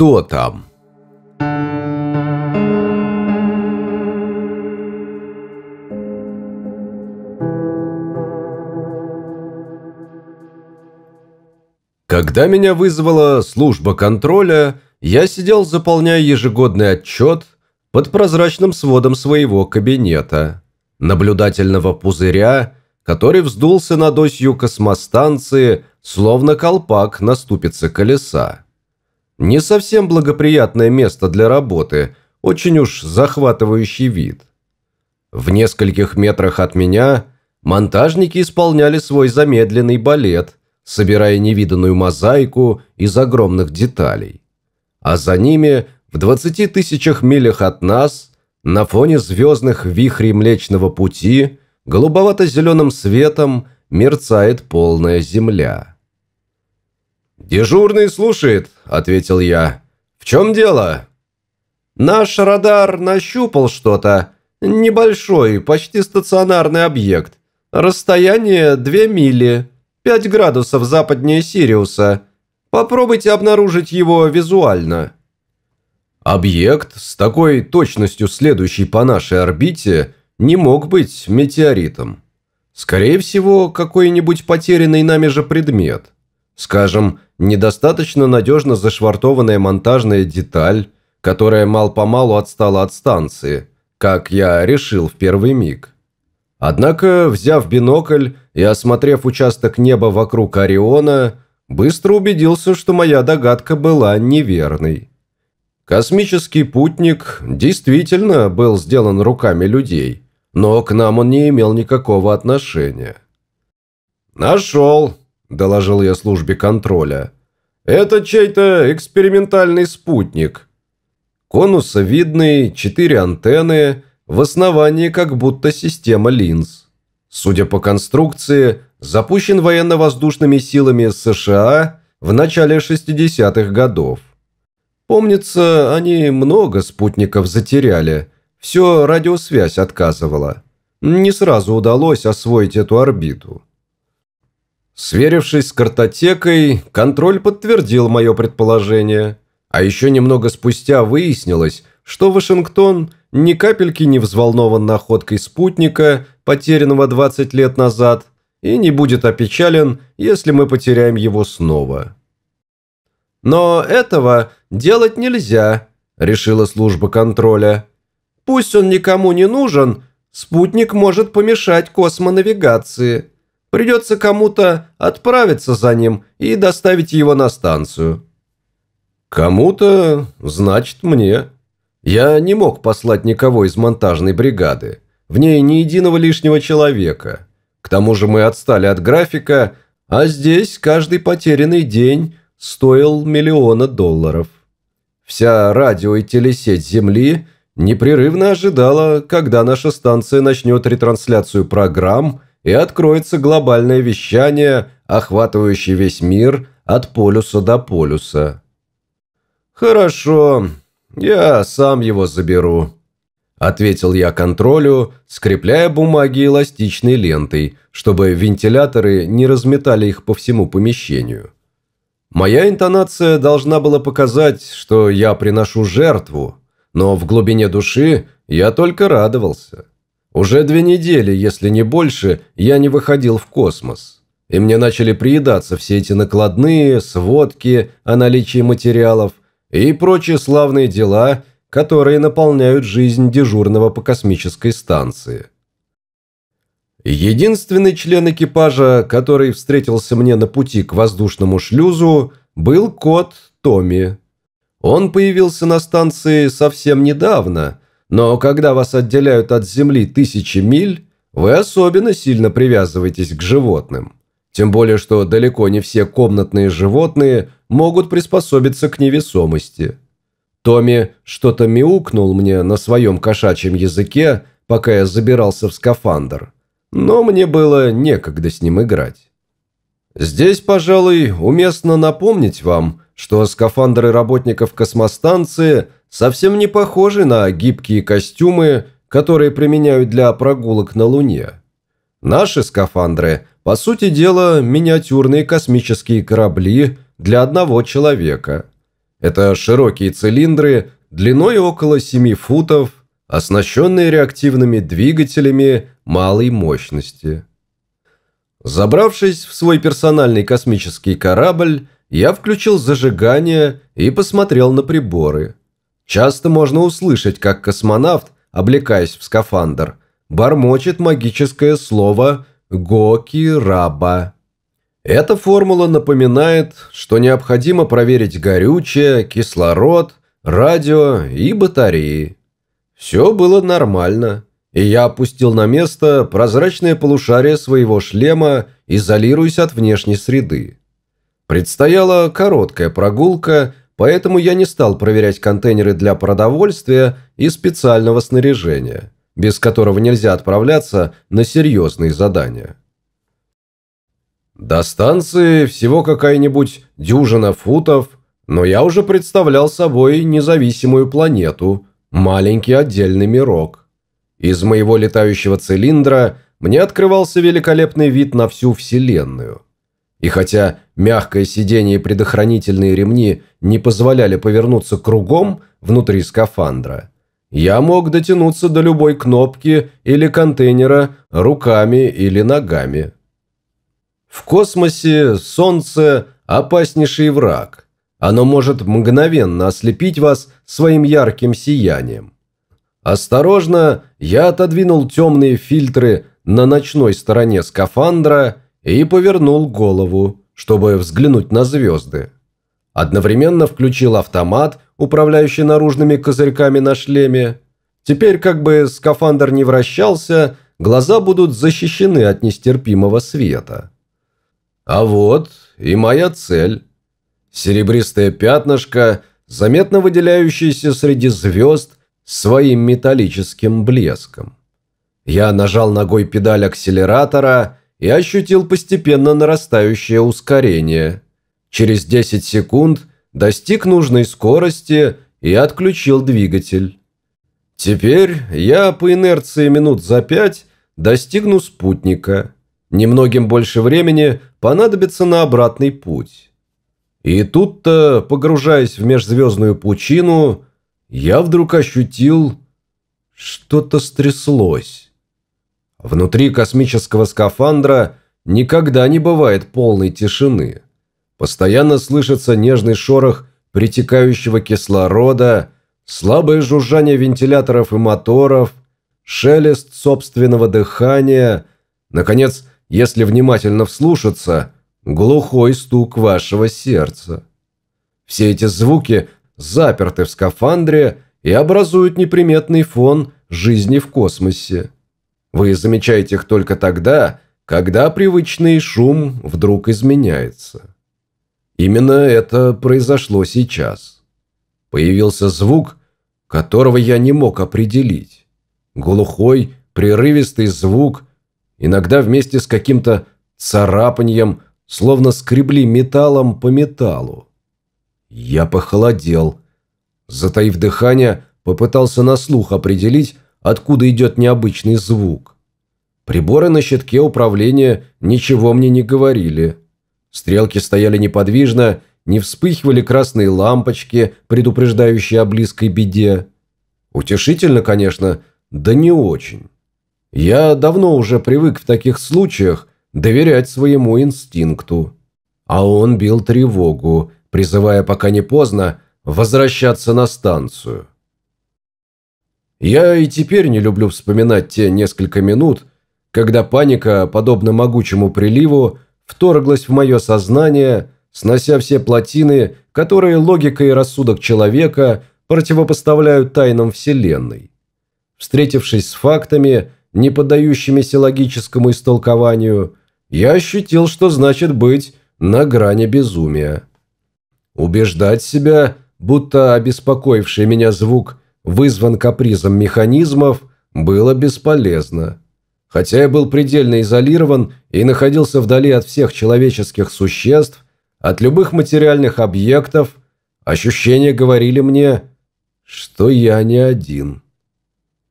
Кто там? Когда меня вызвала служба контроля, я сидел, заполняя ежегодный отчет под прозрачным сводом своего кабинета, наблюдательного пузыря, который вздулся над осью космостанции, словно колпак на ступице колеса. Не совсем благоприятное место для работы, очень уж захватывающий вид. В нескольких метрах от меня монтажники исполняли свой замедленный балет – собирая невиданную мозаику из огромных деталей. А за ними, в 20 тысячах милях от нас, на фоне звездных вихрей Млечного Пути, голубовато-зеленым светом мерцает полная земля. «Дежурный слушает», — ответил я. «В чем дело?» «Наш радар нащупал что-то. Небольшой, почти стационарный объект. Расстояние две мили. 5 градусов западнее Сириуса. Попробуйте обнаружить его визуально. Объект с такой точностью следующий по нашей орбите не мог быть метеоритом. Скорее всего, какой-нибудь потерянный нами же предмет. Скажем, недостаточно надежно зашвартованная монтажная деталь, которая мал-помалу отстала от станции, как я решил в первый миг. Однако, взяв бинокль и осмотрев участок неба вокруг Ориона, быстро убедился, что моя догадка была неверной. Космический путник действительно был сделан руками людей, но к нам он не имел никакого отношения. «Нашел», – доложил я службе контроля. «Это чей-то экспериментальный спутник. Конусовидный, четыре антенны – в основании как будто система линз. Судя по конструкции, запущен военно-воздушными силами США в начале 60-х годов. Помнится, они много спутников затеряли, все радиосвязь отказывала. Не сразу удалось освоить эту орбиту. Сверившись с картотекой, контроль подтвердил мое предположение. А еще немного спустя выяснилось, что Вашингтон ни капельки не взволнован находкой спутника, потерянного 20 лет назад, и не будет опечален, если мы потеряем его снова. «Но этого делать нельзя», – решила служба контроля. «Пусть он никому не нужен, спутник может помешать космонавигации. Придется кому-то отправиться за ним и доставить его на станцию». «Кому-то, значит, мне», я не мог послать никого из монтажной бригады. В ней ни единого лишнего человека. К тому же мы отстали от графика, а здесь каждый потерянный день стоил миллиона долларов. Вся радио и телесеть Земли непрерывно ожидала, когда наша станция начнет ретрансляцию программ и откроется глобальное вещание, охватывающее весь мир от полюса до полюса. «Хорошо, «Я сам его заберу», – ответил я контролю, скрепляя бумаги эластичной лентой, чтобы вентиляторы не разметали их по всему помещению. Моя интонация должна была показать, что я приношу жертву, но в глубине души я только радовался. Уже две недели, если не больше, я не выходил в космос. И мне начали приедаться все эти накладные, сводки о наличии материалов, и прочие славные дела, которые наполняют жизнь дежурного по космической станции. Единственный член экипажа, который встретился мне на пути к воздушному шлюзу, был кот Томми. Он появился на станции совсем недавно, но когда вас отделяют от Земли тысячи миль, вы особенно сильно привязываетесь к животным. Тем более, что далеко не все комнатные животные могут приспособиться к невесомости. Томми что-то мяукнул мне на своем кошачьем языке, пока я забирался в скафандр. Но мне было некогда с ним играть. Здесь, пожалуй, уместно напомнить вам, что скафандры работников космостанции совсем не похожи на гибкие костюмы, которые применяют для прогулок на Луне. Наши скафандры, по сути дела, миниатюрные космические корабли для одного человека. Это широкие цилиндры длиной около 7 футов, оснащенные реактивными двигателями малой мощности. Забравшись в свой персональный космический корабль, я включил зажигание и посмотрел на приборы. Часто можно услышать, как космонавт, облекаясь в скафандр, бормочет магическое слово «Гоки-раба». Эта формула напоминает, что необходимо проверить горючее, кислород, радио и батареи. Все было нормально, и я опустил на место прозрачное полушарие своего шлема, изолируясь от внешней среды. Предстояла короткая прогулка, поэтому я не стал проверять контейнеры для продовольствия и специального снаряжения, без которого нельзя отправляться на серьезные задания. До станции всего какая-нибудь дюжина футов, но я уже представлял собой независимую планету, маленький отдельный мирок. Из моего летающего цилиндра мне открывался великолепный вид на всю Вселенную. И хотя мягкое сиденье и предохранительные ремни не позволяли повернуться кругом внутри скафандра, я мог дотянуться до любой кнопки или контейнера руками или ногами. В космосе Солнце – опаснейший враг. Оно может мгновенно ослепить вас своим ярким сиянием. Осторожно, я отодвинул темные фильтры на ночной стороне скафандра и повернул голову, чтобы взглянуть на звезды. Одновременно включил автомат, управляющий наружными козырьками на шлеме. Теперь, как бы скафандр не вращался, глаза будут защищены от нестерпимого света. А вот и моя цель. Серебристое пятнышко, заметно выделяющееся среди звезд своим металлическим блеском. Я нажал ногой педаль акселератора и ощутил постепенно нарастающее ускорение. Через 10 секунд достиг нужной скорости и отключил двигатель. Теперь я по инерции минут за пять достигну спутника – Немногим больше времени понадобится на обратный путь. И тут-то, погружаясь в межзвездную пучину, я вдруг ощутил, что-то стряслось. Внутри космического скафандра никогда не бывает полной тишины. Постоянно слышится нежный шорох притекающего кислорода, слабое жужжание вентиляторов и моторов, шелест собственного дыхания, наконец, если внимательно вслушаться, глухой стук вашего сердца. Все эти звуки заперты в скафандре и образуют неприметный фон жизни в космосе. Вы замечаете их только тогда, когда привычный шум вдруг изменяется. Именно это произошло сейчас. Появился звук, которого я не мог определить. Глухой, прерывистый звук – иногда вместе с каким-то царапаньем, словно скребли металлом по металлу. Я похолодел. Затаив дыхание, попытался на слух определить, откуда идет необычный звук. Приборы на щитке управления ничего мне не говорили. Стрелки стояли неподвижно, не вспыхивали красные лампочки, предупреждающие о близкой беде. Утешительно, конечно, да не очень. Я давно уже привык в таких случаях доверять своему инстинкту. А он бил тревогу, призывая, пока не поздно, возвращаться на станцию. Я и теперь не люблю вспоминать те несколько минут, когда паника, подобно могучему приливу, вторглась в мое сознание, снося все плотины, которые логика и рассудок человека противопоставляют тайнам Вселенной. Встретившись с фактами, не поддающимися логическому истолкованию, я ощутил, что значит быть на грани безумия. Убеждать себя, будто обеспокоивший меня звук вызван капризом механизмов, было бесполезно. Хотя я был предельно изолирован и находился вдали от всех человеческих существ, от любых материальных объектов, ощущения говорили мне, что я не один.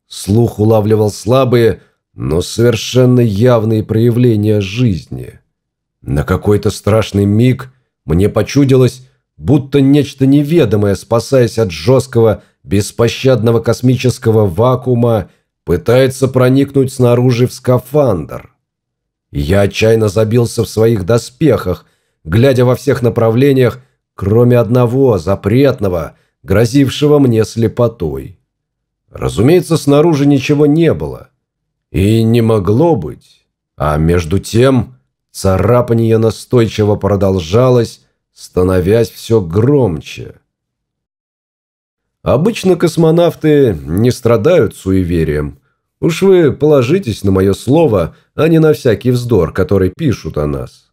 Слух улавливал слабые, но совершенно явные проявления жизни. На какой-то страшный миг мне почудилось, будто нечто неведомое, спасаясь от жесткого, беспощадного космического вакуума, пытается проникнуть снаружи в скафандр. Я отчаянно забился в своих доспехах, глядя во всех направлениях, кроме одного, запретного, грозившего мне слепотой. Разумеется, снаружи ничего не было. И не могло быть. А между тем царапанье настойчиво продолжалось, становясь все громче. Обычно космонавты не страдают суеверием. Уж вы положитесь на мое слово, а не на всякий вздор, который пишут о нас.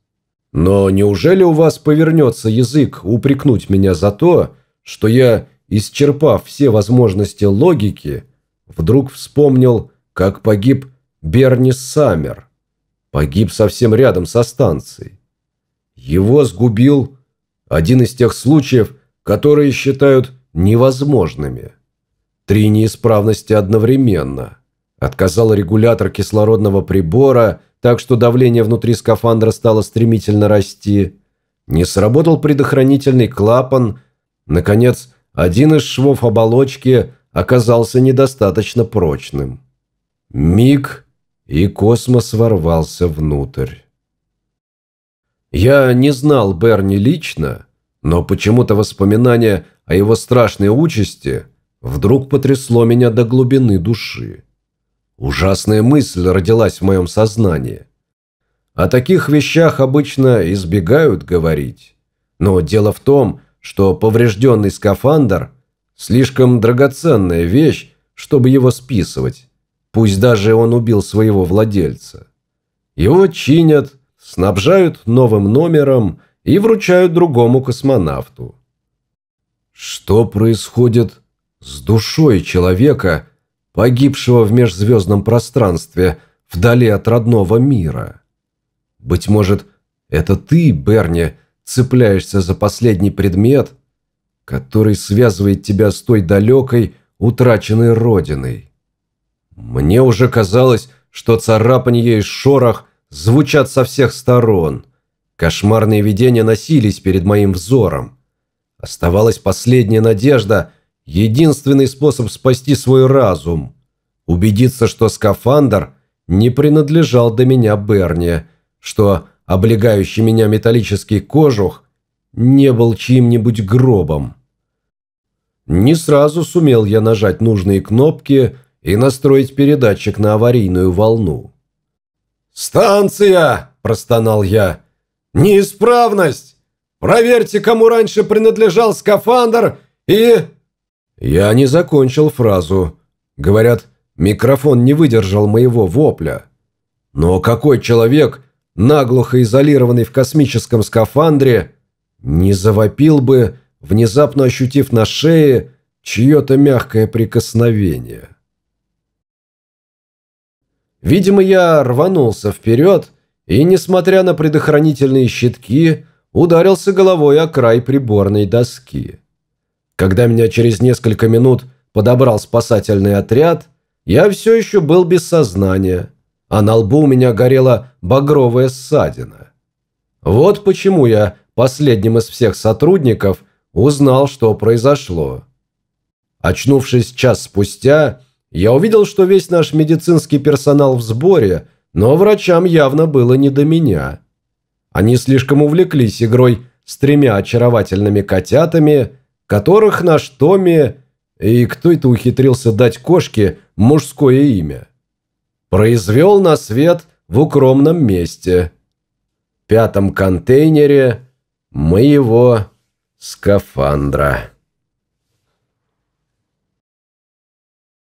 Но неужели у вас повернется язык упрекнуть меня за то, что я, исчерпав все возможности логики, вдруг вспомнил, как погиб Берни Саммер? Погиб совсем рядом со станцией. Его сгубил один из тех случаев, которые считают невозможными. Три неисправности одновременно. Отказал регулятор кислородного прибора, так что давление внутри скафандра стало стремительно расти. Не сработал предохранительный клапан. Наконец, один из швов оболочки оказался недостаточно прочным. Миг, и космос ворвался внутрь. Я не знал Берни лично, но почему-то воспоминание о его страшной участи вдруг потрясло меня до глубины души. Ужасная мысль родилась в моем сознании. О таких вещах обычно избегают говорить. Но дело в том, что поврежденный скафандр – слишком драгоценная вещь, чтобы его списывать, пусть даже он убил своего владельца. Его чинят, снабжают новым номером и вручают другому космонавту. Что происходит с душой человека, погибшего в межзвездном пространстве, вдали от родного мира? Быть может, это ты, Берни, цепляешься за последний предмет, который связывает тебя с той далекой, утраченной родиной. Мне уже казалось, что царапанье и шорох звучат со всех сторон. Кошмарные видения носились перед моим взором. Оставалась последняя надежда, единственный способ спасти свой разум. Убедиться, что скафандр не принадлежал до меня Берни, что облегающий меня металлический кожух не был чьим-нибудь гробом. Не сразу сумел я нажать нужные кнопки и настроить передатчик на аварийную волну. «Станция!» – простонал я. «Неисправность! Проверьте, кому раньше принадлежал скафандр и...» Я не закончил фразу. Говорят, микрофон не выдержал моего вопля. Но какой человек наглухо изолированный в космическом скафандре, не завопил бы, внезапно ощутив на шее чье-то мягкое прикосновение. Видимо, я рванулся вперед и, несмотря на предохранительные щитки, ударился головой о край приборной доски. Когда меня через несколько минут подобрал спасательный отряд, я все еще был без сознания – а на лбу у меня горела багровая ссадина. Вот почему я последним из всех сотрудников узнал, что произошло. Очнувшись час спустя, я увидел, что весь наш медицинский персонал в сборе, но врачам явно было не до меня. Они слишком увлеклись игрой с тремя очаровательными котятами, которых наш Томми... И кто это ухитрился дать кошке мужское имя? произвел на свет в укромном месте. Пятом контейнере моего скафандра.